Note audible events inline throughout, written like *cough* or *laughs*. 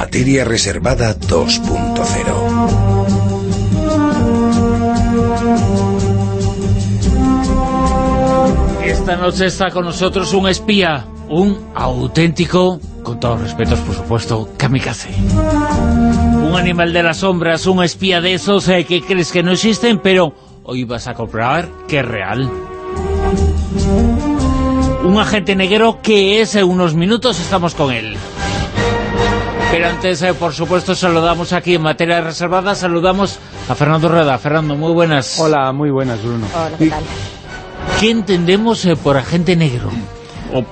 Materia Reservada 2.0 Esta noche está con nosotros un espía, un auténtico, con todos respetos por supuesto, kamikaze. Un animal de las sombras, un espía de esos eh, que crees que no existen, pero hoy vas a comprobar que es real. Un agente negro que es, en unos minutos estamos con él. Pero antes, eh, por supuesto, saludamos aquí en materia reservada, saludamos a Fernando Rueda. Fernando, muy buenas. Hola, muy buenas, Bruno. Hola, ¿qué tal? ¿Qué entendemos eh, por agente negro? O-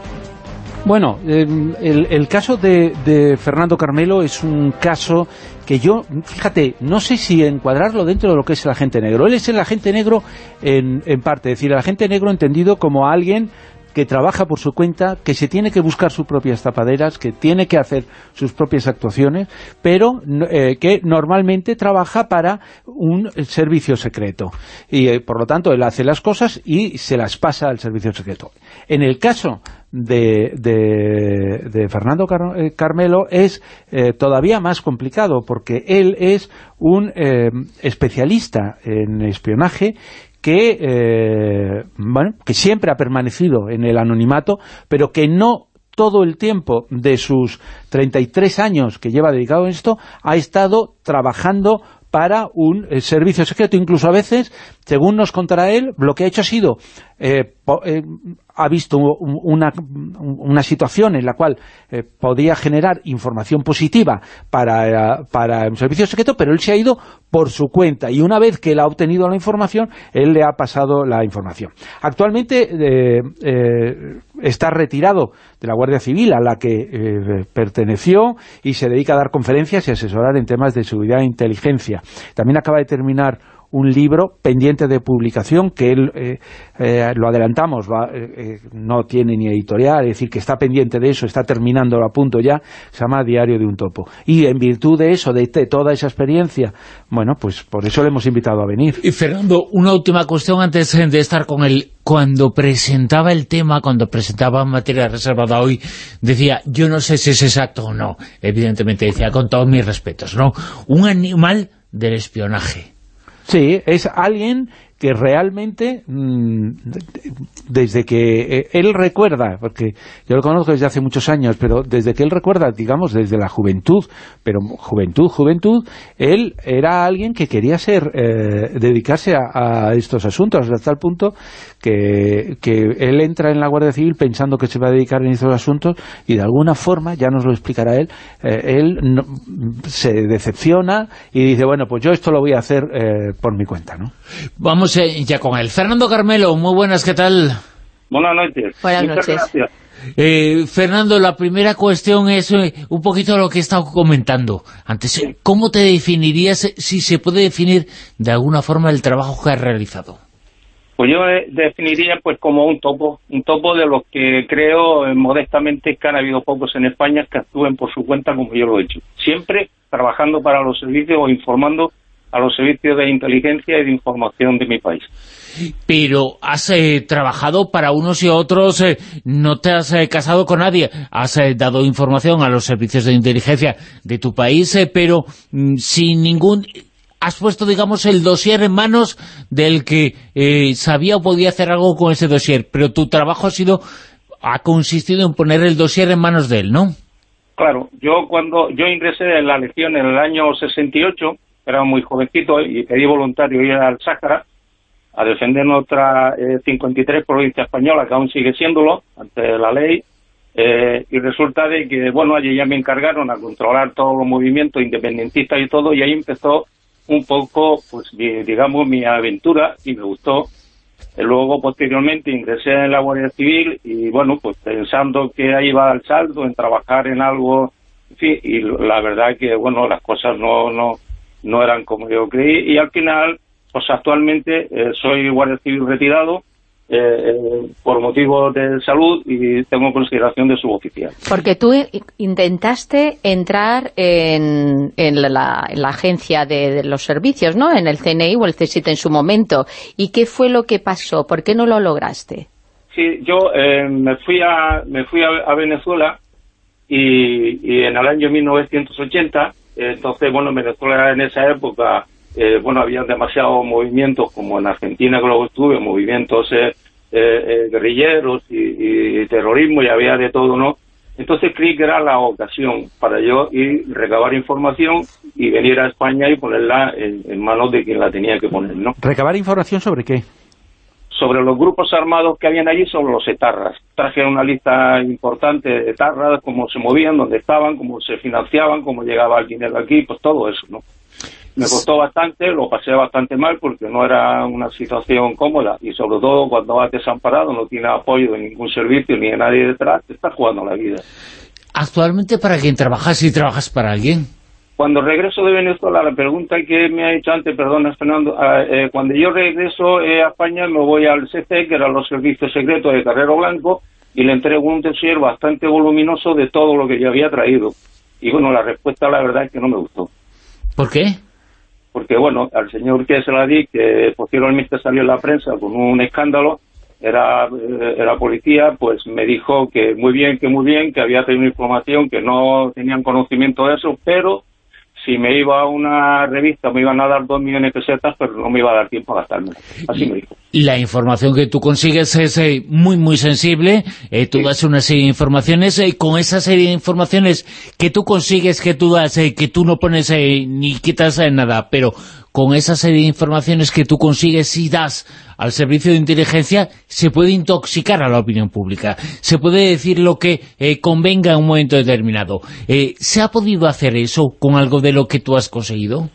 Bueno, eh, el, el caso de, de Fernando Carmelo es un caso que yo, fíjate, no sé si encuadrarlo dentro de lo que es el agente negro. Él es el agente negro en, en parte, es decir, el agente negro entendido como alguien que trabaja por su cuenta, que se tiene que buscar sus propias tapaderas, que tiene que hacer sus propias actuaciones, pero eh, que normalmente trabaja para un servicio secreto. Y eh, por lo tanto él hace las cosas y se las pasa al servicio secreto. En el caso de, de- de Fernando eh, Carmelo es todavía más complicado porque él es un especialista en espionaje que, eh, bueno, que siempre ha permanecido en el anonimato, pero que no todo el tiempo de sus 33 años que lleva dedicado a esto, ha estado trabajando para un eh, servicio secreto, incluso a veces, según nos contará él, lo que ha hecho ha sido, eh, eh, ha visto un- una, una situación en la cual eh, podía generar información positiva para, eh, para un servicio secreto, pero él se ha ido por su cuenta, y una vez que él ha obtenido la información, él le ha pasado la información. Actualmente eh, está retirado de la Guardia Civil, a la que perteneció, y se dedica a dar conferencias y asesorar en temas de seguridad e inteligencia. También acaba de terminar un libro pendiente de publicación que él, eh, eh, lo adelantamos, va, eh, eh, no tiene ni editorial, es decir, que está pendiente de eso, está terminando a punto ya, se llama Diario de un Topo. Y en virtud de eso, de, de toda esa experiencia, bueno, pues por eso le hemos invitado a venir. Y Fernando, una última cuestión antes eh, de estar con él. Cuando presentaba el tema, cuando presentaba materia reservada hoy, decía, yo no sé si es exacto o no. Evidentemente decía, con todos mis respetos, ¿no? Un animal del espionaje. Sí, es alguien que realmente, mm, desde que eh, él recuerda, porque yo lo conozco desde hace muchos años, pero desde que él recuerda, digamos, desde la juventud, pero juventud, juventud, él era alguien que quería ser, eh, dedicarse a, a estos asuntos, hasta el punto que, que él entra en la Guardia Civil pensando que se va a dedicar en estos asuntos y de alguna forma, ya nos lo explicará él, eh, él se decepciona y dice, bueno, pues yo esto lo voy a hacer por mi cuenta, ¿no? Vamos eh, ya con él. Fernando Carmelo, muy buenas, ¿qué tal? Buenas noches. Buenas Muchas noches. gracias. Eh, Fernando, la primera cuestión es eh, un poquito lo que he estado comentando antes. ¿Cómo te definirías, si se puede definir de alguna forma el trabajo que has realizado? Pues yo definiría pues como un topo, un topo de los que creo eh, modestamente que han habido pocos en España que actúen por su cuenta como yo lo he hecho. Siempre trabajando para los servicios o informando a los servicios de inteligencia y de información de mi país. Pero has eh, trabajado para unos y otros, eh, no te has eh, casado con nadie, has eh, dado información a los servicios de inteligencia de tu país, eh, pero mm, sin ningún... Has puesto, digamos, el dossier en manos del que eh, sabía o podía hacer algo con ese dossier, pero tu trabajo ha sido ha consistido en poner el dossier en manos de él, ¿no? Claro, yo cuando yo ingresé en la Legión en el año 68, era muy jovencito y pedí voluntario ir al Sáhara a defender nuestra eh, 53 provincia española, que aún sigue siéndolo, ante la ley, eh, y resulta de que, bueno, allí ya me encargaron a controlar todos los movimientos independentistas y todo, y ahí empezó un poco, pues, digamos, mi aventura, y me gustó. Luego, posteriormente, ingresé en la Guardia Civil y, bueno, pues pensando que ahí iba al salto, en trabajar en algo, en fin, y la verdad que, bueno, las cosas no, no, no eran como yo creí y al final, pues actualmente eh, soy Guardia Civil retirado eh, eh, por motivos de salud y tengo consideración de suboficial. Porque tú intentaste entrar en, en la, en la agencia de, de los servicios, ¿no? En el CNI o el CSIT en su momento. ¿Y qué fue lo que pasó? ¿Por qué no lo lograste? Sí, yo eh, me fui a me fui a, a Venezuela y, en el año 1980, entonces, bueno, en Venezuela en esa época, eh, bueno, había demasiados movimientos, como en Argentina que luego estuve, movimientos eh, eh, guerrilleros y, terrorismo, y había de todo, ¿no? Entonces creí que era la ocasión para yo ir, recabar información y venir a España y ponerla en, en manos de quien la tenía que poner, ¿no? ¿Recabar información sobre qué? Sobre los grupos armados que habían allí, sobre los etarras. Traje una lista importante de etarras, cómo se movían, dónde estaban, cómo se financiaban, cómo llegaba el dinero aquí, pues todo eso, ¿no? Me costó bastante, lo pasé bastante mal porque no era una situación cómoda y sobre todo cuando vas desamparado, no tienes apoyo de ningún servicio ni de nadie detrás, te estás jugando la vida. ¿Actualmente para quién trabajas y trabajas para alguien? Cuando regreso de Venezuela, la pregunta que me ha hecho antes, perdona Fernando, ah, eh, cuando yo regreso eh, a España me voy al CC, que eran los servicios secretos de Carrero Blanco, y le entrego un dossier bastante voluminoso de todo lo que yo había traído. Y bueno, la respuesta la verdad es que no me gustó. ¿Por qué? Porque bueno, al señor que se la di, que posteriormente salió en la prensa con un escándalo, era, eh, era policía, pues me dijo que muy bien, que muy bien, que había tenido información, que no tenían conocimiento de eso, pero si me iba a una revista me iban a dar dos millones de pesetas, pero no me iba a dar tiempo a gastarme. Así me dijo. La información que tú consigues es eh, muy, muy sensible. Eh, tú das una serie de informaciones. y eh, con esa serie de informaciones que tú consigues, que tú das, que tú no pones ni quitas nada, pero con esa serie de informaciones que tú consigues y das al servicio de inteligencia, se puede intoxicar a la opinión pública. Se puede decir lo que eh, convenga en un momento determinado. Eh, ¿Se ha podido hacer eso con algo de lo que tú has conseguido?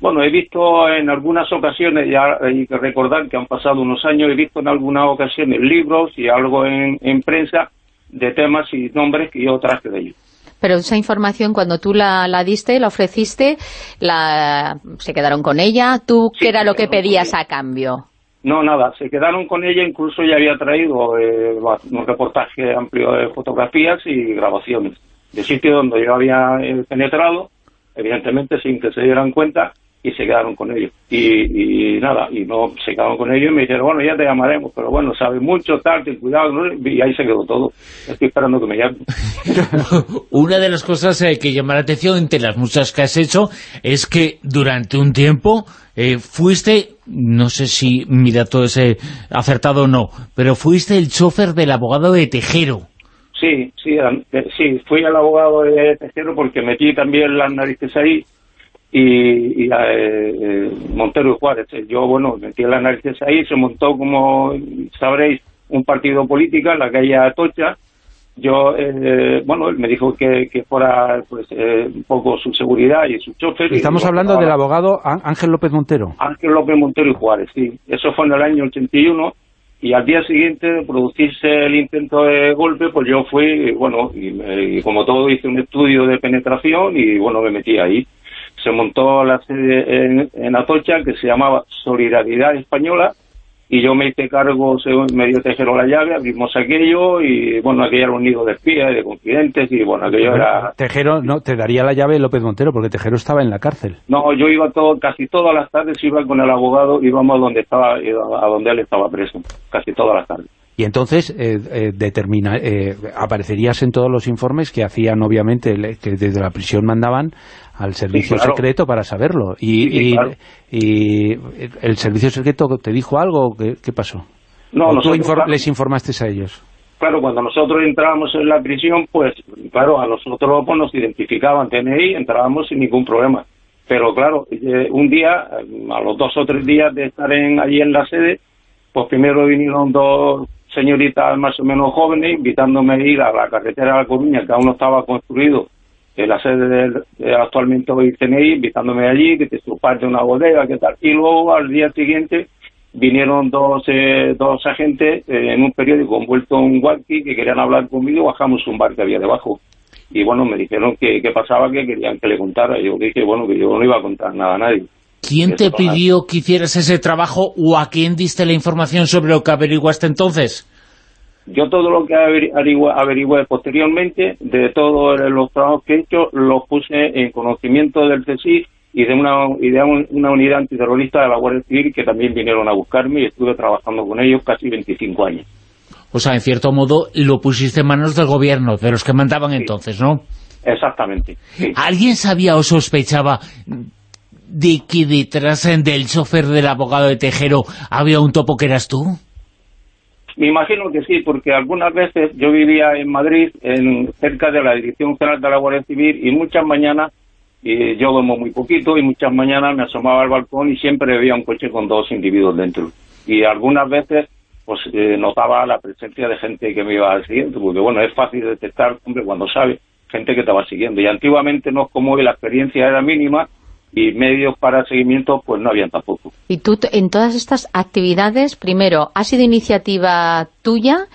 Bueno, he visto en algunas ocasiones, ya hay que recordar que han pasado unos años, he visto en algunas ocasiones libros y algo en, prensa de temas y nombres que yo traje de ellos pero esa información cuando tú la, diste, la ofreciste, la, se quedaron con ella. ¿Tú qué era lo que pedías a cambio? No, nada, se quedaron con ella, incluso ya había traído eh, un reportaje amplio de fotografías y grabaciones de sitios donde yo había eh, penetrado, evidentemente sin que se dieran cuenta, y se quedaron con ellos. Y, nada, y no se quedaron con ellos y me dijeron, bueno, ya te llamaremos, pero bueno, sabes mucho, tal, ten cuidado, y ahí se quedó todo. Estoy esperando que me llamen. *laughs* Una de las cosas eh, que llama la atención, entre las muchas que has hecho, es que durante un tiempo eh, fuiste, no sé si mi dato es eh, acertado o no, pero fuiste el chofer del abogado de Tejero. Sí, sí, sí, fui el abogado de Tejero porque metí también las narices ahí y, y eh, eh, Montero y Juárez. Yo, bueno, metí el análisis ahí, se montó, como sabréis, un partido político en la calle Atocha. Yo, eh, bueno, él me dijo que, que fuera pues, un poco su seguridad y su chofer. Estamos hablando del abogado Ángel López Montero. Ángel López Montero y Juárez, sí. Eso fue en el año 81 y al día siguiente de producirse el intento de golpe, pues yo fui, bueno, y, y, como todo hice un estudio de penetración y bueno, me metí ahí se montó la sede en, Atocha que se llamaba Solidaridad Española y yo me hice cargo, me dio Tejero la llave, abrimos aquello y bueno, aquello era un nido de espías y de confidentes y bueno, aquello era... Tejero no te daría la llave López Montero porque Tejero estaba en la cárcel. No, yo iba todo, casi todas las tardes iba con el abogado, íbamos a donde estaba, a donde él estaba preso, casi todas las tardes. Y entonces eh, eh, determina, eh, aparecerías en todos los informes que hacían, obviamente, que desde la prisión mandaban al servicio secreto para saberlo. Y, y, el servicio secreto te dijo algo, ¿qué, qué pasó? No, ¿O tú les informaste a ellos? Claro, cuando nosotros entrábamos en la prisión, pues, claro, a nosotros pues, nos identificaban TNI, entrábamos sin ningún problema. Pero claro, eh, un día, a los dos o tres días de estar en, allí en la sede, pues primero vinieron dos señoritas más o menos jóvenes invitándome a ir a la carretera de La Coruña, que aún no estaba construido en la sede de, actualmente hoy CNI, invitándome allí, que te parte una bodega, que tal. Y luego al día siguiente vinieron dos, eh, dos agentes eh, en un periódico envuelto en walkie que querían hablar conmigo, bajamos un bar que había debajo. Y bueno, me dijeron que, qué pasaba, que querían que le contara. Yo dije, bueno, que yo no iba a contar nada a nadie. ¿Quién te pidió que hicieras ese trabajo o a quién diste la información sobre lo que averiguaste entonces? Yo todo lo que averigué, posteriormente, de todos los trabajos que he hecho, los puse en conocimiento del CSI y de una, una unidad antiterrorista de la Guardia Civil que también vinieron a buscarme y estuve trabajando con ellos casi 25 años. O sea, en cierto modo, lo pusiste en manos del gobierno, de los que mandaban entonces, ¿no? Exactamente. ¿Alguien sabía o sospechaba de que detrás del chofer del abogado de Tejero había un topo que eras tú? Me imagino que sí, porque algunas veces yo vivía en Madrid, en, cerca de la Dirección General de la Guardia Civil, y muchas mañanas, y yo duermo muy poquito, y muchas mañanas me asomaba al balcón y siempre había un coche con dos individuos dentro. Y algunas veces pues eh, notaba la presencia de gente que me iba siguiendo, porque bueno, es fácil detectar, hombre, cuando sabe, gente que te va siguiendo. Y antiguamente no es como hoy, la experiencia era mínima y medios para seguimiento pues no habían tampoco. Y tú en todas estas actividades, primero, ¿ha sido iniciativa tuya?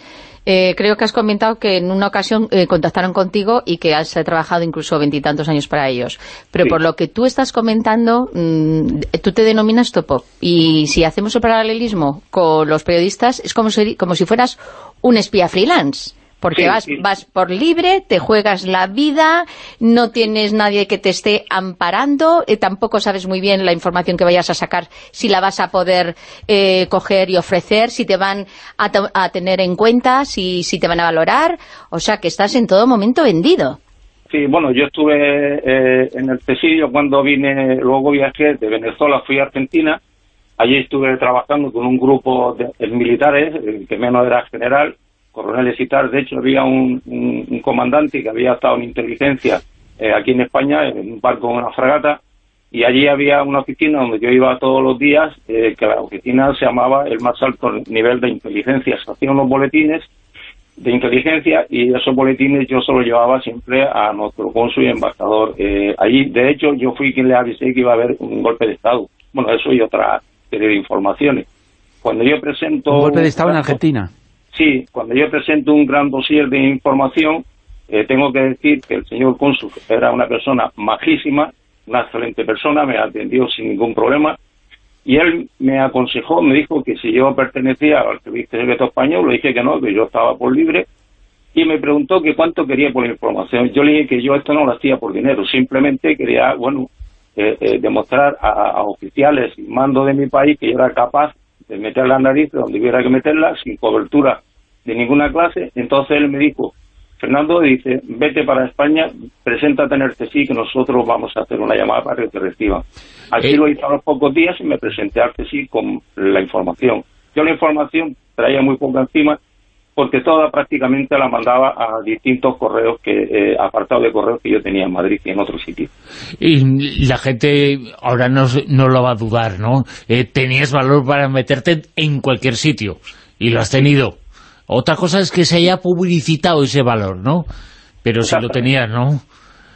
Eh, creo que has comentado que en una ocasión eh, contactaron contigo y que has trabajado incluso veintitantos años para ellos. Pero por lo que tú estás comentando, mm, tú te denominas topo. Y si hacemos el paralelismo con los periodistas, es como si, como si fueras un espía freelance. Porque vas, vas por libre, te juegas la vida, no tienes nadie que te esté amparando, eh, tampoco sabes muy bien la información que vayas a sacar, si la vas a poder eh, coger y ofrecer, si te van a, tener en cuenta, si, si te van a valorar, o sea que estás en todo momento vendido. Sí, bueno, yo estuve eh, en el presidio cuando vine, luego viajé de Venezuela, fui a Argentina, allí estuve trabajando con un grupo de militares, que menos era general, coroneles y tal. De hecho, había un, comandante que había estado en inteligencia eh, aquí en España, en un barco, en una fragata, y allí había una oficina donde yo iba todos los días, eh, que la oficina se llamaba el más alto nivel de inteligencia. Se hacían unos boletines de inteligencia y esos boletines yo solo llevaba siempre a nuestro cónsul y embajador eh, allí. De hecho, yo fui quien le avisé que iba a haber un golpe de Estado. Bueno, eso y otra serie de informaciones. Cuando yo presento... ¿Un golpe de Estado en Argentina? Sí, cuando yo presento un gran dossier de información, eh, tengo que decir que el señor cónsul era una persona majísima, una excelente persona, me atendió sin ningún problema, y él me aconsejó, me dijo que si yo pertenecía al servicio secreto español, le dije que no, que yo estaba por libre, y me preguntó que cuánto quería por la información. Yo le dije que yo esto no lo hacía por dinero, simplemente quería, bueno, eh, eh, demostrar a, a, oficiales y mando de mi país que yo era capaz de meter la nariz donde hubiera que meterla, sin cobertura de ninguna clase, entonces él me dijo, Fernando dice, vete para España, preséntate en el CSI que nosotros vamos a hacer una llamada para que te reciban. Así eh. lo hice a los pocos días y me presenté al CSI con la información. Yo la información traía muy poca encima porque toda prácticamente la mandaba a distintos correos, que eh, apartados de correos que yo tenía en Madrid y en otros sitios. Y la gente ahora no, no lo va a dudar, ¿no? Eh, tenías valor para meterte en cualquier sitio y lo has tenido. Otra cosa es que se haya publicitado ese valor, ¿no? Pero si lo tenías, ¿no?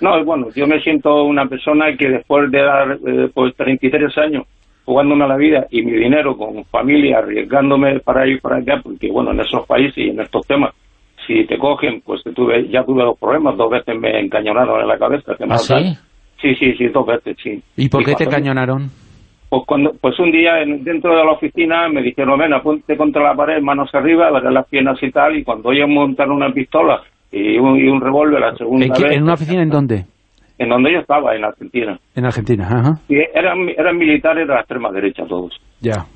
No, bueno, yo me siento una persona que después de dar eh, pues 33 años jugándome la vida y mi dinero con familia, arriesgándome para ir para allá, porque bueno, en esos países y en estos temas, si te cogen, pues tuve, ya tuve dos problemas, dos veces me encañonaron en la cabeza. ¿Ah, sí? Sí, sí, sí, dos veces, sí. ¿Y por qué te encañonaron? Pues, cuando, pues un día dentro de la oficina me dijeron, ven, apunte contra la pared, manos arriba, las piernas y tal, y cuando ellos montaron una pistola y un, y un revólver la segunda ¿En vez... ¿En una oficina en dónde? En donde yo estaba, en Argentina. En Argentina, ajá. Y eran, eran militares de la extrema derecha todos. Ya.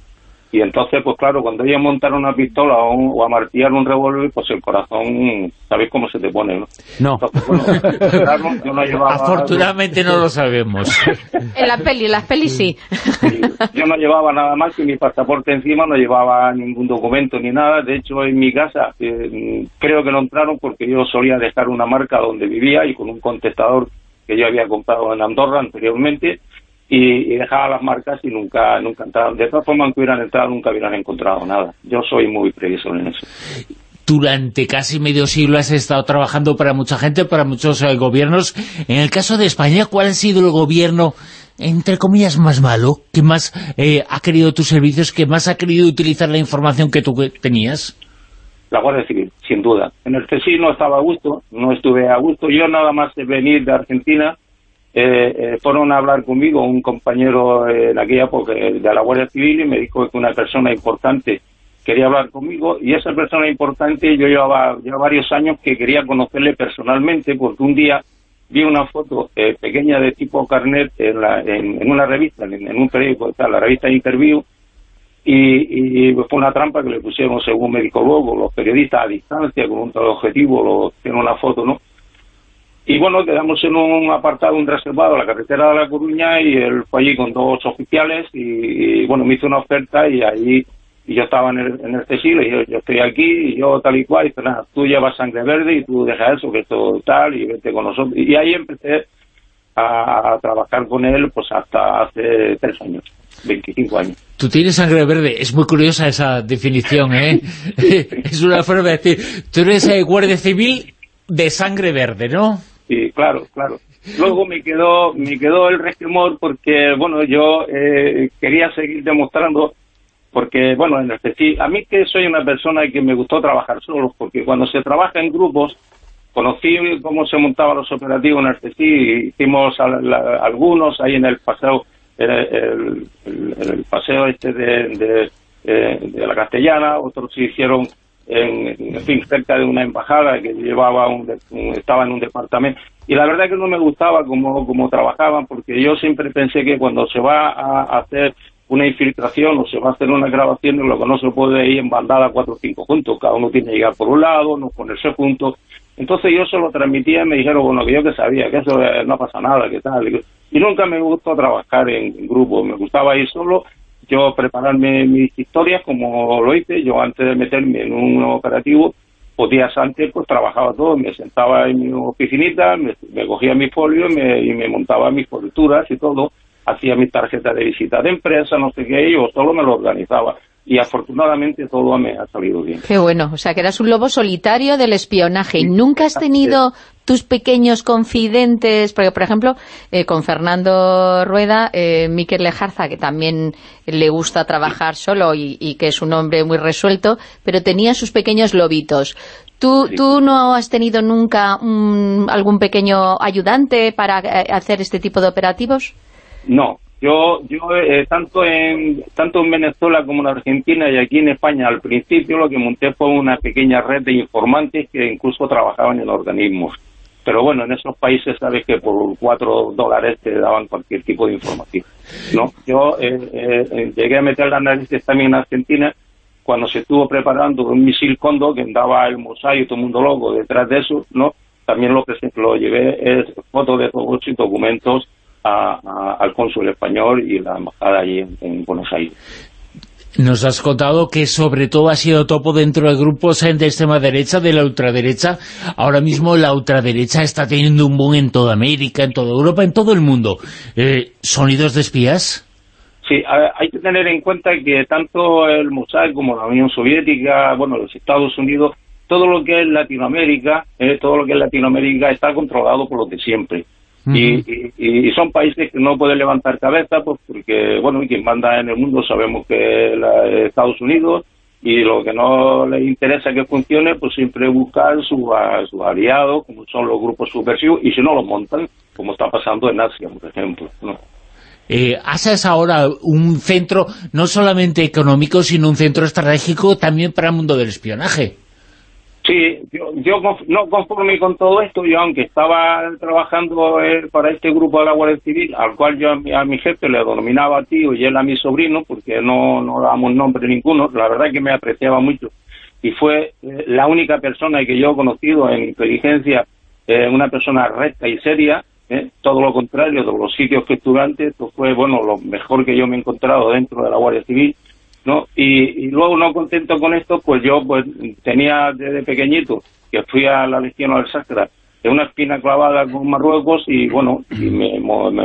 Y entonces, pues claro, cuando ellos montaron una pistola o, un, o amartillar un revólver, pues el corazón, ¿sabéis cómo se te pone, no? No. Entonces, *laughs* yo no llevaba, Afortunadamente no lo sabemos. en la peli, en las pelis sí. sí. Yo no llevaba nada más que mi pasaporte encima, no llevaba ningún documento ni nada. De hecho, en mi casa eh, creo que no entraron porque yo solía dejar una marca donde vivía y con un contestador que yo había comprado en Andorra anteriormente y, y, dejaba las marcas y nunca nunca entraron. De todas formas, aunque hubieran entrado, nunca hubieran encontrado nada. Yo soy muy previsor en eso. Durante casi medio siglo has estado trabajando para mucha gente, para muchos eh, gobiernos. En el caso de España, ¿cuál ha sido el gobierno, entre comillas, más malo? que más eh, ha querido tus servicios? que más ha querido utilizar la información que tú tenías? La Guardia Civil, sin duda. En el CSI no estaba a gusto, no estuve a gusto. Yo nada más de venir de Argentina eh, eh, fueron a hablar conmigo un compañero eh, en aquella época de la Guardia Civil y me dijo que una persona importante quería hablar conmigo y esa persona importante yo llevaba ya varios años que quería conocerle personalmente porque un día vi una foto eh, pequeña de tipo carnet en, la, en, una revista, en, un periódico, la revista Interview y, fue una trampa que le pusieron, según médico luego, los periodistas a distancia, con un objetivo, lo, tiene una foto, ¿no? Y bueno, quedamos en un apartado, un reservado a la carretera de La Coruña y él fue allí con dos oficiales y, bueno, me hizo una oferta y allí y yo estaba en el, en el y yo, yo estoy aquí y yo tal y cual, y dice, nada, tú llevas sangre verde y tú dejas eso, que esto tal, y vete con nosotros. Y ahí empecé a, trabajar con él pues hasta hace tres años, 25 años. Tú tienes sangre verde, es muy curiosa esa definición, ¿eh? *laughs* es una forma de decir, tú eres eh, guardia civil de sangre verde, ¿no? Sí, claro, claro. Luego me quedó me quedó el resquemor porque, bueno, yo eh, quería seguir demostrando porque, bueno, en el a mí que soy una persona que me gustó trabajar solo, porque cuando se trabaja en grupos, conocí cómo se montaban los operativos en el CECI, hicimos algunos ahí en el paseo, el, el, paseo este de, eh, de, la Castellana, otros se hicieron en, fin, cerca de una embajada que llevaba un, estaba en un departamento. Y la verdad que no me gustaba cómo, cómo trabajaban, porque yo siempre pensé que cuando se va a hacer una infiltración o se va a hacer una grabación, lo que no se puede ir en bandada cuatro o cinco juntos, cada uno tiene que llegar por un lado, no ponerse juntos. Entonces yo se lo transmitía y me dijeron, bueno, que yo que sabía, que eso eh, no pasa nada, que tal. Y nunca me gustó trabajar en grupo, me gustaba ir solo, yo prepararme mis historias como lo hice, yo antes de meterme en un operativo, o días antes pues trabajaba todo, me sentaba en mi oficinita, me, cogía mi folio y me montaba mis coberturas y todo, hacía mi tarjeta de visita de empresa, no sé qué, yo solo me lo organizaba. Y afortunadamente todo me ha salido bien. Qué bueno, o sea que eras un lobo solitario del espionaje. ¿Y nunca has tenido tus pequeños confidentes? Porque, por ejemplo, eh, con Fernando Rueda, eh, Miquel Lejarza, que también le gusta trabajar solo y, que es un hombre muy resuelto, pero tenía sus pequeños lobitos. ¿Tú, ¿Tú no has tenido nunca algún pequeño ayudante para eh, hacer este tipo de operativos? No, yo, yo eh, tanto en tanto en Venezuela como en Argentina y aquí en España al principio lo que monté fue una pequeña red de informantes que incluso trabajaban en organismos. Pero bueno, en esos países sabes que por cuatro dólares te daban cualquier tipo de información. ¿no? Yo eh, eh, llegué a meter la análisis también en Argentina cuando se estuvo preparando un misil Condo que andaba el mosaico y todo el mundo loco detrás de eso, ¿no? También lo que lo llevé es fotos de todos y documentos al cónsul español y la embajada allí en, Buenos Aires. Nos has contado que sobre todo ha sido topo dentro de grupos de extrema derecha, de la ultraderecha. Ahora mismo la ultraderecha está teniendo un boom en toda América, en toda Europa, en todo el mundo. Eh, ¿Sonidos de espías? Sí, hay que tener en cuenta que tanto el Mossad como la Unión Soviética, bueno, los Estados Unidos, todo lo que es Latinoamérica, eh, todo lo que es Latinoamérica está controlado por los de siempre y, son países que no pueden levantar cabeza pues porque, bueno, quien manda en el mundo sabemos que es Estados Unidos y lo que no les interesa que funcione, pues siempre buscar sus su aliados, como son los grupos subversivos, y si no los montan, como está pasando en Asia, por ejemplo, ¿no? Eh, es ahora un centro no solamente económico, sino un centro estratégico también para el mundo del espionaje. Sí, yo, yo no conforme con todo esto, yo aunque estaba trabajando eh, para este grupo de la Guardia Civil, al cual yo a mi, jefe le denominaba tío y él a mi sobrino, porque no, no dábamos nombre ninguno, la verdad que me apreciaba mucho. Y fue eh, la única persona que yo he conocido en inteligencia, eh, una persona recta y seria, todo lo contrario de los sitios que estuve antes, esto fue bueno lo mejor que yo me he encontrado dentro de la Guardia Civil ¿no? Y, luego no contento con esto, pues yo pues tenía desde pequeñito que fui a la Legión al Sacra de una espina clavada con Marruecos y bueno, y me,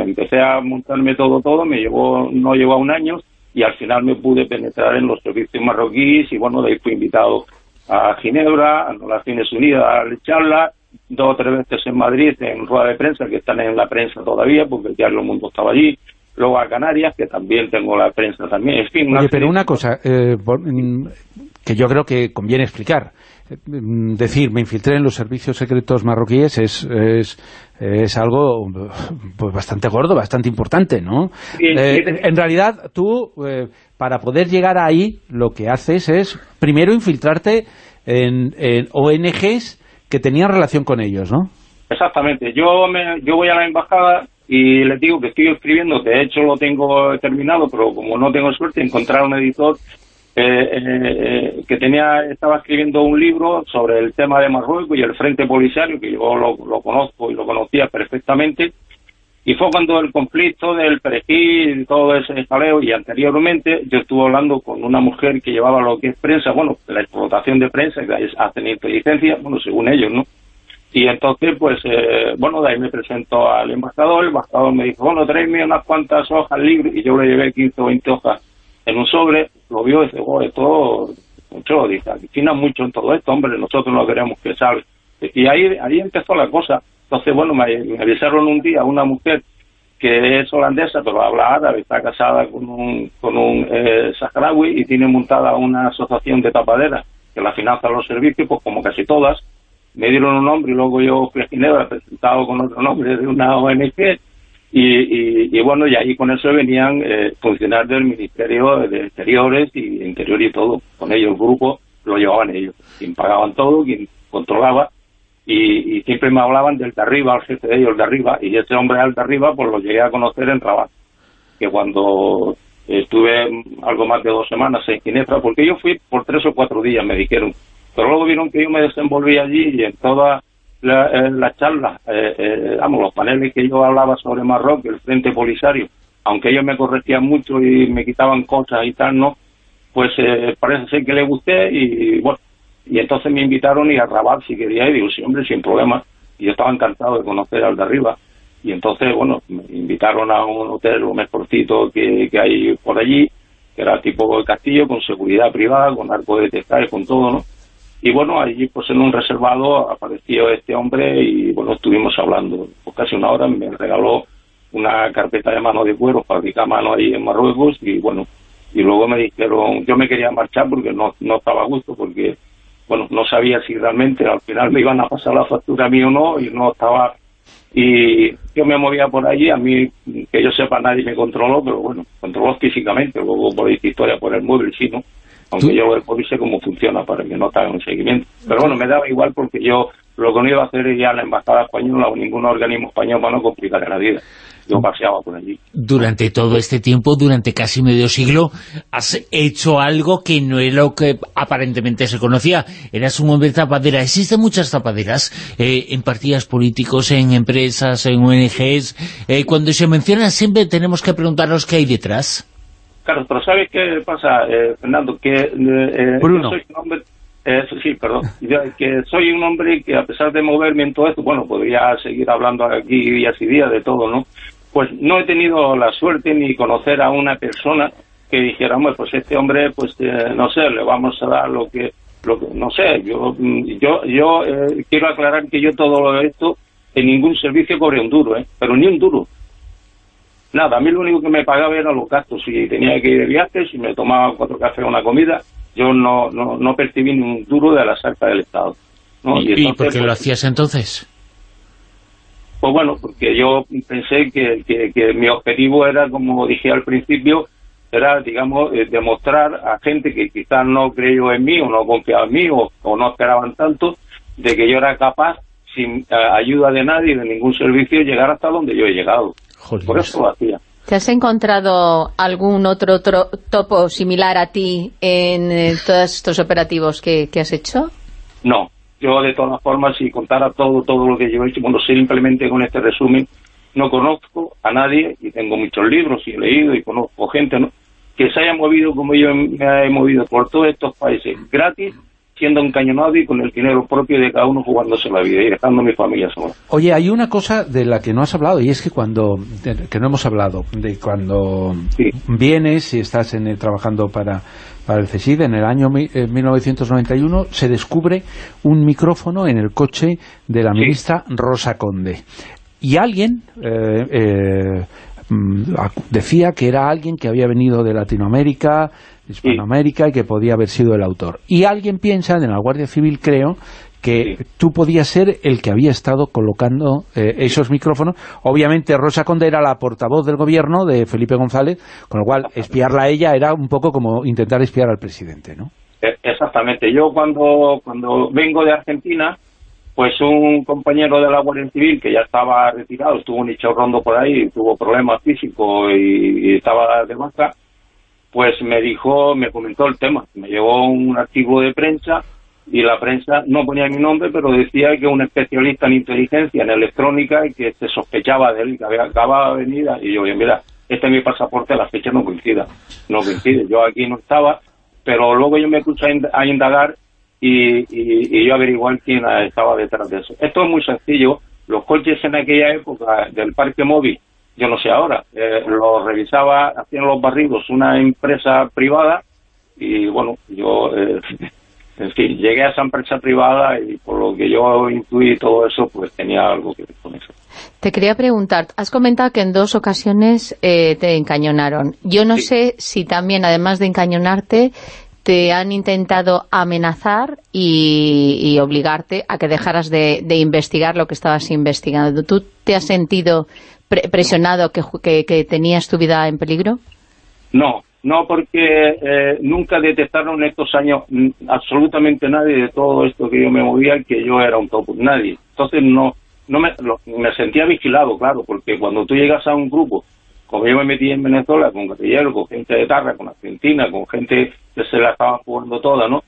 empecé a montarme todo, todo, me llevó, no llevó un año y al final me pude penetrar en los servicios marroquíes y bueno, de ahí fui invitado a Ginebra, a Naciones Unidas a charla, dos o tres veces en Madrid en rueda de prensa, que están en la prensa todavía, porque ya el mundo estaba allí, luego a Canarias, que también tengo la prensa también, en fin... Oye, pero una cosa eh, mm, que yo creo que conviene explicar. Mm, decir, me infiltré en los servicios secretos marroquíes es, es, es algo *laughs* pues bastante gordo, bastante importante, ¿no? Eh, en realidad, tú, eh, para poder llegar ahí, lo que haces es, primero, infiltrarte en, en ONGs que tenían relación con ellos, ¿no? Exactamente. Yo, me, yo voy a la embajada y les digo que estoy escribiendo, de hecho lo tengo terminado, pero como no tengo suerte, encontrar un editor eh, eh, que tenía estaba escribiendo un libro sobre el tema de Marruecos y el Frente Polisario, que yo lo, conozco y lo conocía perfectamente, y fue cuando el conflicto del perejil todo ese escaleo, y anteriormente yo estuve hablando con una mujer que llevaba lo que es prensa, bueno, la explotación de prensa, que hacen inteligencia, bueno, según ellos, ¿no? Y entonces, pues, eh, bueno, de ahí me presento al embajador, el embajador me dijo, bueno, tráeme unas cuantas hojas libres, y yo le llevé 15 o 20 hojas en un sobre, lo vio y dice, oh, esto, mucho, dice, fina mucho en todo esto, hombre, nosotros no queremos que salga. Y ahí, ahí empezó la cosa. Entonces, bueno, me, avisaron un día una mujer que es holandesa, pero habla árabe, está casada con un, con un eh, saharaui y tiene montada una asociación de tapaderas que la financia los servicios, pues como casi todas. Me dieron un nombre y luego yo fui a Ginebra presentado con otro nombre de una ONG y, y, bueno, y ahí con eso venían eh, funcionarios del Ministerio de Exteriores y Interior y todo. Con ellos el grupo lo llevaban ellos. Quien pagaban todo, quien controlaba. Y, siempre me hablaban del de arriba, al jefe de ellos, de arriba. Y ese hombre al de arriba, pues lo llegué a conocer en Rabat. Que cuando estuve algo más de dos semanas en Ginebra, porque yo fui por tres o cuatro días, me dijeron. Pero luego vieron que yo me desenvolví allí y en toda la, eh, la charla, eh, eh, vamos, los paneles que yo hablaba sobre Marruecos, el Frente Polisario, aunque ellos me corregían mucho y me quitaban cosas y tal, ¿no? Pues parece ser que le gusté y, bueno, y entonces me invitaron y a Rabat si quería y digo, sí, hombre, sin problema. Y yo estaba encantado de conocer al de arriba. Y entonces, bueno, me invitaron a un hotel, un mejorcito que, que hay por allí, que era tipo castillo, con seguridad privada, con arco de y con todo, ¿no? Y bueno, allí pues en un reservado apareció este hombre y bueno, estuvimos hablando pues casi una hora, me regaló una carpeta de mano de cuero, fabrica mano ahí en Marruecos y bueno, y luego me dijeron, yo me quería marchar porque no, no estaba a gusto, porque bueno, no sabía si realmente al final me iban a pasar la factura a mí o no y no estaba. Y yo me movía por allí, a mí que yo sepa nadie me controló, pero bueno, controló físicamente, luego por historia por el mueble, sí, ¿no? Aunque yo el sé cómo funciona para que no te hagan un seguimiento. Pero bueno, me daba igual porque yo lo que no iba a hacer ya la embajada española o ningún organismo español para no complicar la vida. Yo paseaba por allí. Durante todo este tiempo, durante casi medio siglo, has hecho algo que no era lo que aparentemente se conocía. Eras un hombre tapadera. Existen muchas tapaderas eh, en partidos políticos, en empresas, en ONGs. Eh, cuando se menciona siempre tenemos que preguntarnos qué hay detrás. Claro, pero ¿sabes qué pasa, eh, Fernando? Que eh, eh soy un hombre... Eh, sí, perdón. *laughs* que soy un hombre que a pesar de moverme en todo esto, bueno, podría seguir hablando aquí días y días de todo, ¿no? Pues no he tenido la suerte ni conocer a una persona que dijera, pues este hombre, pues no sé, le vamos a dar lo que, lo que no sé, yo yo yo quiero aclarar que yo todo esto en ningún servicio cobré un duro, ¿eh? Pero ni un duro. Nada, a mí lo único que me pagaba era los gastos. Si tenía que ir de viaje, si me tomaba cuatro cafés o una comida, yo no, no, no percibí ni un duro de la salta del Estado. ¿Y, por qué lo pues, hacías entonces? Pues bueno, porque yo pensé que, que, mi objetivo era, como dije al principio, era, digamos, eh, demostrar a gente que quizás no creyó en mí o no confiaba en mí o, o no esperaban tanto, de que yo era capaz, sin eh, ayuda de nadie, de ningún servicio, llegar hasta donde yo he llegado. Por eso lo hacía. ¿Te has encontrado algún otro, topo similar a ti en eh, todos estos operativos que, has hecho? No, yo de todas formas, si contara todo todo lo que yo he hecho, bueno, simplemente con este resumen, no conozco a nadie, y tengo muchos libros, y he leído, y conozco gente que se haya movido como yo me he movido por todos estos países gratis, siendo encañonado y con el dinero propio de cada uno jugándose la vida y dejando a mi familia sola. Oye, hay una cosa de la que no has hablado y es que cuando, que no hemos hablado, de cuando vienes y estás en trabajando para, para el CSID en el año 1991 se descubre un micrófono en el coche de la ministra Rosa Conde. Y alguien eh, eh, mm, decía que era alguien que había venido de Latinoamérica, Hispanoamérica y que podía haber sido el autor. Y alguien piensa, en la Guardia Civil creo, que tú podías ser el que había estado colocando eh, esos micrófonos. Obviamente Rosa Conde era la portavoz del gobierno de Felipe González, con lo cual espiarla a ella era un poco como intentar espiar al presidente, ¿no? E, exactamente. Yo cuando, cuando vengo de Argentina, pues un compañero de la Guardia Civil que ya estaba retirado, estuvo un rondo por ahí, tuvo problemas físicos y, estaba de baja, pues me dijo, me comentó el tema, me llevó un artículo de prensa y la prensa no ponía mi nombre, pero decía que un especialista en inteligencia, en electrónica, y que se sospechaba de él, que había acabado de venir, y yo, mira, este es mi pasaporte, la fecha no coincida, no coincide, yo aquí no estaba, pero luego yo me puse a indagar y, y, yo averiguar quién estaba detrás de eso. Esto es muy sencillo, los coches en aquella época del parque móvil, yo no sé ahora, eh, los revisaba, hacían los barridos una empresa privada, y bueno, yo... Eh, *laughs* en fin, llegué a esa empresa privada y por lo que yo intuí todo eso, pues tenía algo que ver con eso. Te quería preguntar, has comentado que en dos ocasiones eh, te encañonaron. Yo no sé si también, además de encañonarte, te han intentado amenazar y, obligarte a que dejaras de, investigar lo que estabas investigando. ¿Tú te has sentido presionado que, que tenías tu vida en peligro? No, no, porque eh, nunca detectaron estos años absolutamente nadie de todo esto que yo me movía que yo era un topo, nadie. Entonces no, no me, me sentía vigilado, claro, porque cuando tú llegas a un grupo, como yo me metí en Venezuela, con guerrilleros, con gente de Tarra, con Argentina, con gente que se la estaba jugando toda, ¿no?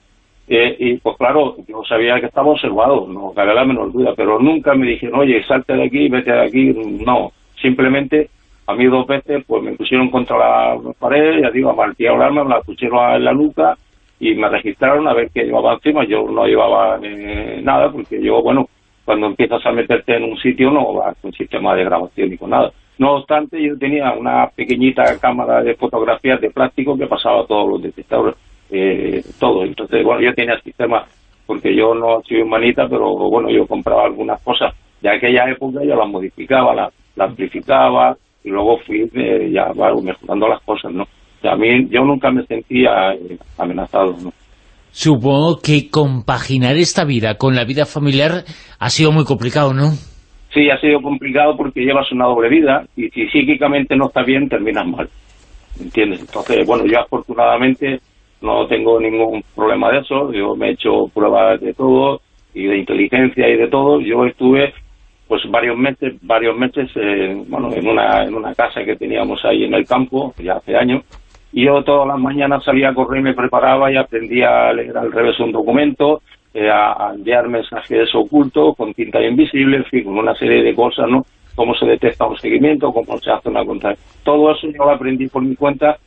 Eh, y pues claro, yo sabía que estaba observado, no cabe la menor duda, pero nunca me dijeron, oye, salte de aquí, vete de aquí, no, simplemente a mí dos veces pues me pusieron contra la pared, ya digo, amartía el arma, me la pusieron en la nuca y me registraron a ver qué llevaba encima. Yo no llevaba eh, nada porque yo, bueno, cuando empiezas a meterte en un sitio no vas con sistema de grabación ni con nada. No obstante, yo tenía una pequeñita cámara de fotografías de plástico que pasaba todos los detectores, eh, todo. Entonces, bueno, yo tenía sistema, porque yo no soy humanita, pero bueno, yo compraba algunas cosas de aquella época, yo las modificaba, las la amplificaba, y luego fui eh, ya mejorando las cosas, ¿no? a mí, yo nunca me sentía eh, amenazado, ¿no? Supongo que compaginar esta vida con la vida familiar ha sido muy complicado, ¿no? Sí, ha sido complicado porque llevas una doble vida y si psíquicamente no estás bien, terminas mal. ¿Entiendes? Entonces, bueno, yo afortunadamente no tengo ningún problema de eso. Yo me he hecho pruebas de todo y de inteligencia y de todo. Yo estuve pues varios meses, varios meses, eh, bueno, en una, en una casa que teníamos ahí en el campo, ya hace años, y yo todas las mañanas salía a correr, me preparaba y aprendía a leer al revés un documento, eh, a, enviar mensajes ocultos con tinta invisible, en fin, con una serie de cosas, ¿no? Cómo se detecta un seguimiento, cómo se hace una contra. Todo eso yo lo aprendí por mi cuenta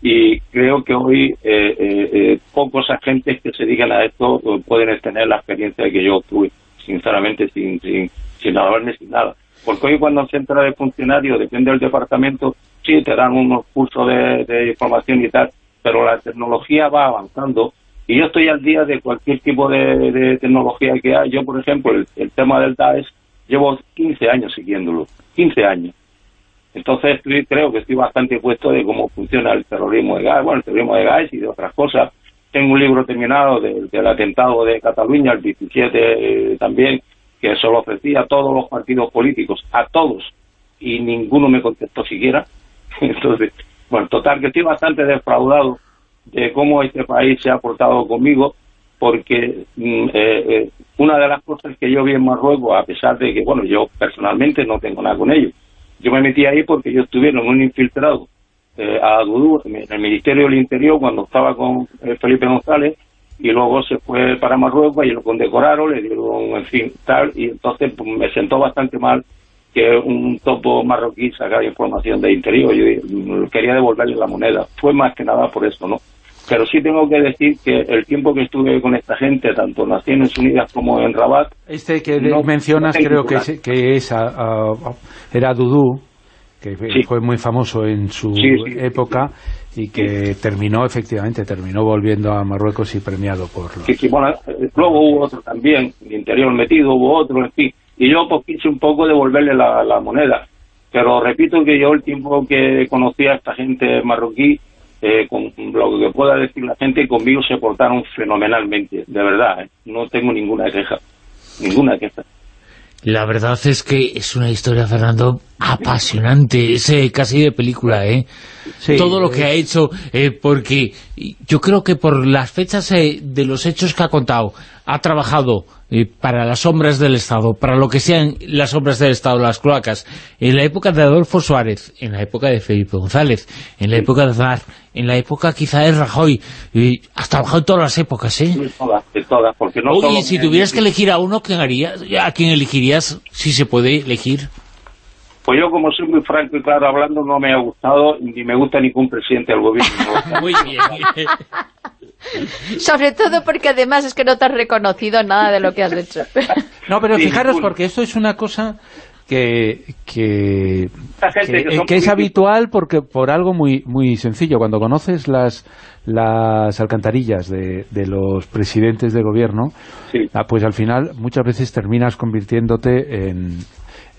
y creo que hoy eh, eh, pocos agentes que se digan a esto pueden tener la experiencia que yo tuve, sinceramente, sin, sin sin hablarme sin nada. Porque hoy cuando se entra de funcionario, depende del departamento, sí, te dan unos cursos de, información y tal, pero la tecnología va avanzando y yo estoy al día de cualquier tipo de, tecnología que hay. Yo, por ejemplo, el, tema del Daesh, llevo 15 años siguiéndolo, 15 años. Entonces creo que estoy bastante puesto de cómo funciona el terrorismo de gas, bueno, el terrorismo de gas y de otras cosas. Tengo un libro terminado del, atentado de Cataluña, el 17 eh, también, que eso lo ofrecía a todos los partidos políticos, a todos, y ninguno me contestó siquiera. *laughs* Entonces, bueno, total, que estoy bastante defraudado de cómo este país se ha portado conmigo, porque mm, eh, eh, una de las cosas que yo vi en Marruecos, a pesar de que, bueno, yo personalmente no tengo nada con ellos, yo me metí ahí porque yo estuvieron un infiltrado eh, a Dudú, en el Ministerio del Interior, cuando estaba con Felipe González, y luego se fue para Marruecos y lo condecoraron, le dieron, en fin, tal, y entonces pues, me sentó bastante mal que un topo marroquí sacara información de interior, yo quería devolverle la moneda, fue más que nada por eso, ¿no? Pero sí tengo que decir que el tiempo que estuve con esta gente, tanto en Naciones Unidas como en Rabat... Este que mencionas creo que es, que es era Dudú, que fue muy famoso en su época y que terminó, efectivamente, terminó volviendo a Marruecos y premiado por los... bueno, luego hubo otro también, el interior metido, hubo otro, en fin, y yo pues quise un poco devolverle la, la moneda, pero repito que yo el tiempo que conocí a esta gente marroquí, eh, con lo que pueda decir la gente, conmigo se portaron fenomenalmente, de verdad, ¿eh? no tengo ninguna queja, ninguna queja. La verdad es que es una historia, Fernando, apasionante, ese casi de película, ¿eh? Todo lo que ha hecho, eh, porque yo creo que por las fechas eh, de los hechos que ha contado, ha trabajado eh, para las sombras del Estado, para lo que sean las sombras del Estado, las cloacas, en la época de Adolfo Suárez, en la época de Felipe González, en la época de Aznar, en la época quizá de Rajoy, y has trabajado en todas las épocas, ¿eh? De todas, de todas, porque no Oye, si tuvieras que elegir a uno, ¿quién harías? ¿A quién elegirías, si se puede elegir? Pues yo, como soy muy franco y claro hablando, no me ha gustado, ni me gusta ningún presidente del gobierno. Muy bien. Sobre todo porque además es que no te has reconocido nada de lo que has hecho. No, pero Sí, fijaros, porque esto es una cosa que, que, que- que que es habitual porque por algo muy muy sencillo. Cuando conoces las, las alcantarillas de, de los presidentes de gobierno, Sí. ah, pues al final muchas veces terminas convirtiéndote en,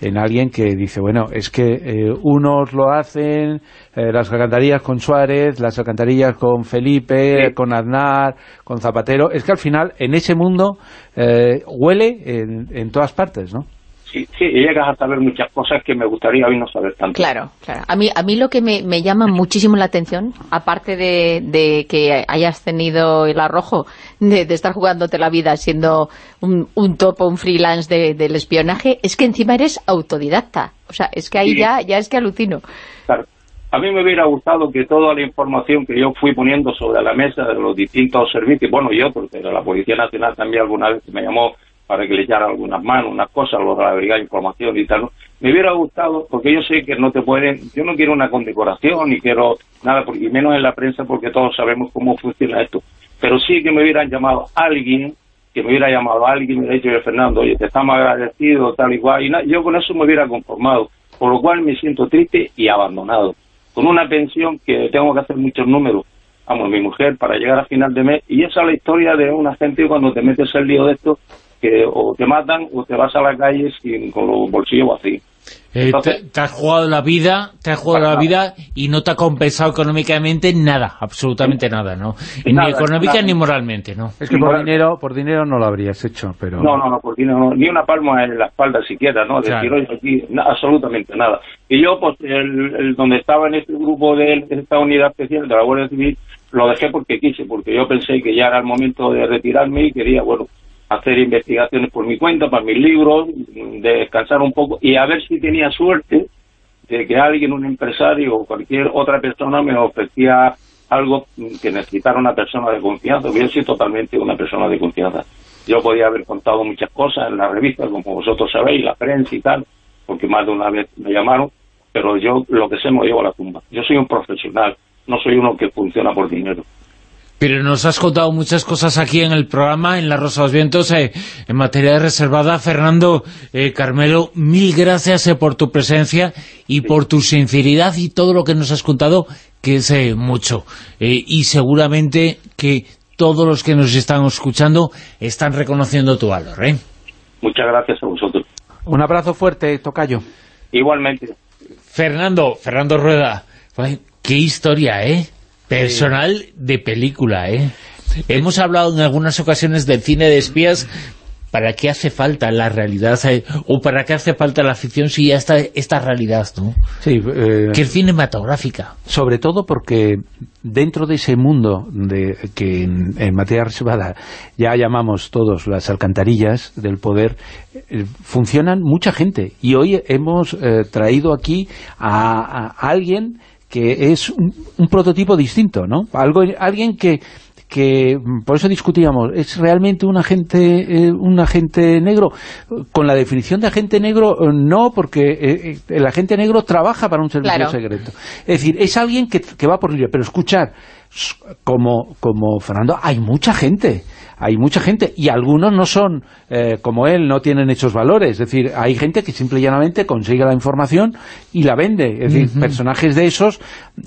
en alguien que dice, bueno, es que eh, unos lo hacen, eh, las alcantarillas con Suárez, las alcantarillas con Felipe, Sí. con Aznar, con Zapatero, es que al final en ese mundo eh, huele en, en todas partes, ¿no? Sí, sí, llegas a saber muchas cosas que me gustaría hoy no saber tanto. Claro, claro. A mí, a mí lo que me, me llama muchísimo la atención, aparte de, de que hayas tenido el arrojo de, de estar jugándote la vida siendo un, un topo, un freelance de- del espionaje, es que encima eres autodidacta. O sea, es que ahí Sí. ya, ya es que alutino. Claro. A mí me hubiera gustado que toda la información que yo fui poniendo sobre la mesa de los distintos servicios, bueno, yo, porque la Policía Nacional también alguna vez me llamó para que le echara algunas manos, unas cosas, lo de Información y tal, me hubiera gustado, porque yo sé que no te pueden, yo no quiero una condecoración, ni quiero nada, porque- y menos en la prensa, porque todos sabemos cómo funciona esto, pero sí que me hubieran llamado alguien, que me hubiera llamado alguien y me hubiera dicho, "Oye, Fernando, oye, te estamos agradecidos, tal y cual, y na- yo con eso me hubiera conformado, por lo cual me siento triste y abandonado con una pensión que tengo que hacer muchos números. Vamos, mi mujer, para llegar a final de mes. Y esa es la historia de una gente cuando te metes el lío de esto, que o te matan o te vas a la calle sin, con los bolsillos vacíos. Eh, Entonces- te, te has jugado la vida, te has jugado la vida y no te ha compensado económicamente nada, absolutamente nada, ¿no? Ni Nada, económica nada. ni moralmente, ¿no? Es que por dinero, por dinero no lo habrías hecho, pero... No, no, no, porque no, ni una palma en la espalda siquiera, ¿no? Decir, Claro. oye, aquí, na- absolutamente nada. Y yo, pues, el, el donde estaba en este grupo de, de esta unidad especial de la Guardia Civil, lo dejé porque quise, porque yo pensé que ya era el momento de retirarme y quería, bueno, hacer investigaciones por mi cuenta, para mis libros, de descansar un poco y a ver si tenía suerte de que alguien, un empresario o cualquier otra persona me ofrecía algo que necesitara una persona de confianza, yo soy totalmente una persona de confianza. Yo podía haber contado muchas cosas en la revista, como vosotros sabéis, la prensa y tal, porque más de una vez me llamaron, pero yo lo que sé me llevo a la tumba. Yo soy un profesional, no soy uno que funciona por dinero. Pero nos has contado muchas cosas aquí en el programa, en La Rosa de los Vientos, eh, en materia reservada. Fernando, eh, Carmelo, mil gracias eh, por tu presencia y por tu sinceridad y todo lo que nos has contado, que es eh, mucho. Eh, y seguramente que todos los que nos están escuchando están reconociendo tu valor, ¿eh? Muchas gracias a vosotros. Un abrazo fuerte, Tocayo. Igualmente. Fernando, Fernando Rueda, qué historia, ¿eh? Personal de película, ¿eh? Hemos hablado en algunas ocasiones del cine de espías, ¿para qué hace falta la realidad? ¿O para qué hace falta la ficción si ya está esta realidad, no? Sí, eh, Que es cinematográfica. sobre todo porque dentro de ese mundo de que en, en materia reservada ya llamamos todos las alcantarillas del poder, eh, funcionan mucha gente. Y hoy hemos eh, traído aquí a, a alguien que es un, un prototipo distinto, ¿no? Algo, alguien que que por eso discutíamos, ¿es realmente un agente eh, un agente negro? Con la definición de agente negro, eh, no, porque eh, eh, el agente negro trabaja para un servicio Claro. secreto. Es decir, es alguien que, que va por libre. Pero escuchar, como, como Fernando, hay mucha gente, hay mucha gente, y algunos no son eh, como él, no tienen hechos valores. Es decir, hay gente que simple y llanamente consigue la información y la vende. Es decir, personajes de esos,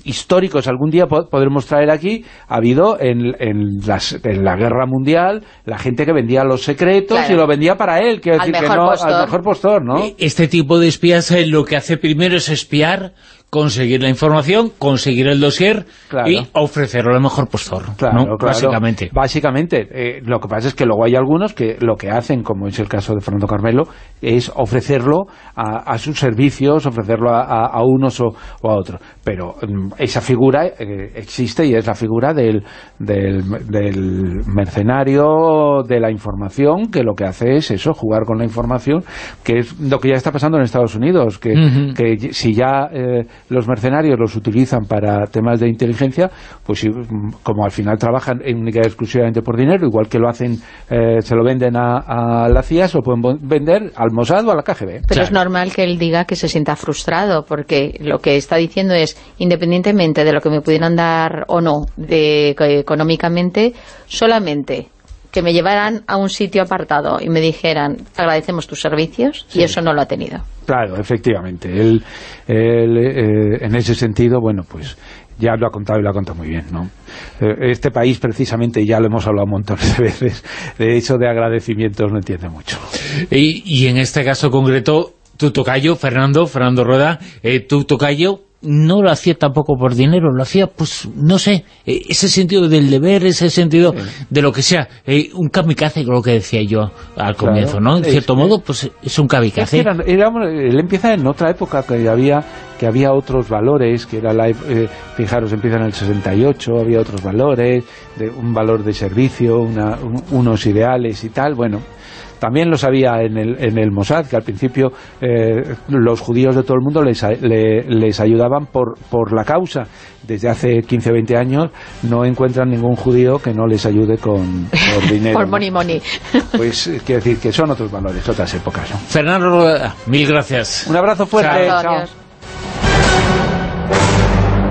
históricos, algún día po- podremos traer aquí, ha habido en, en, las- en la guerra mundial, la gente que vendía los secretos Claro. y lo vendía para él, quiero Al decir que no, postor. al mejor postor, ¿no? Este tipo de espías eh, lo que hace primero es espiar, conseguir la información, conseguir el dossier Claro. y ofrecerlo a lo mejor postor, Claro, ¿no? claro. Básicamente. Básicamente. eh, lo que pasa es que luego hay algunos que lo que hacen, como es el caso de Fernando Carmelo, es ofrecerlo a, a sus servicios, ofrecerlo a, a- a unos o, o a otros. Pero mm, esa figura eh, existe y es la figura del, del, del mercenario de la información, que lo que hace es eso, jugar con la información, que es lo que ya está pasando en Estados Unidos, que, que si ya eh, los mercenarios los utilizan para temas de inteligencia, pues como al final trabajan en única y exclusivamente por dinero, igual que lo hacen, eh, se lo venden a, a la CIA, se lo pueden vender al Mossad o a la KGB. Pero Claro. es normal que él diga que se sienta frustrado, porque lo que está diciendo es, independientemente de lo que me pudieran dar o no de, económicamente, solamente que me llevaran a un sitio apartado y me dijeran, agradecemos tus servicios, y eso no lo ha tenido. Claro, efectivamente. Él, él, eh, en ese sentido, bueno, pues ya lo ha contado y lo ha contado muy bien, ¿no? Eh, Este país, precisamente, ya lo hemos hablado montones de veces, de hecho de agradecimientos no entiende mucho. Y, y en este caso concreto, tu tocayo, Fernando, Fernando Rueda, eh, tu tocayo no lo hacía tampoco por dinero, lo hacía, pues, no sé, eh, ese sentido del deber, ese sentido de lo que sea, eh, un kamikaze, lo que decía yo al comienzo, ¿no? En es- cierto modo, pues es un Es que kamikaze. era- era- él empieza en otra época que había que había otros valores, que era la, eh, fijaros, empieza en el 68, había otros valores, de un valor de servicio, una- un- unos ideales y tal, bueno, también los había en el, en el Mossad, que al principio eh, los judíos de todo el mundo les, les ayudaban por, por la causa. Desde hace 15 o 20 años no encuentran ningún judío que no les ayude con *laughs* dinero. Por ¿no? money money. Pues eh, quiero decir que son otros valores, otras épocas. ¿no? Fernando Rueda, mil gracias. Un abrazo fuerte. Chao.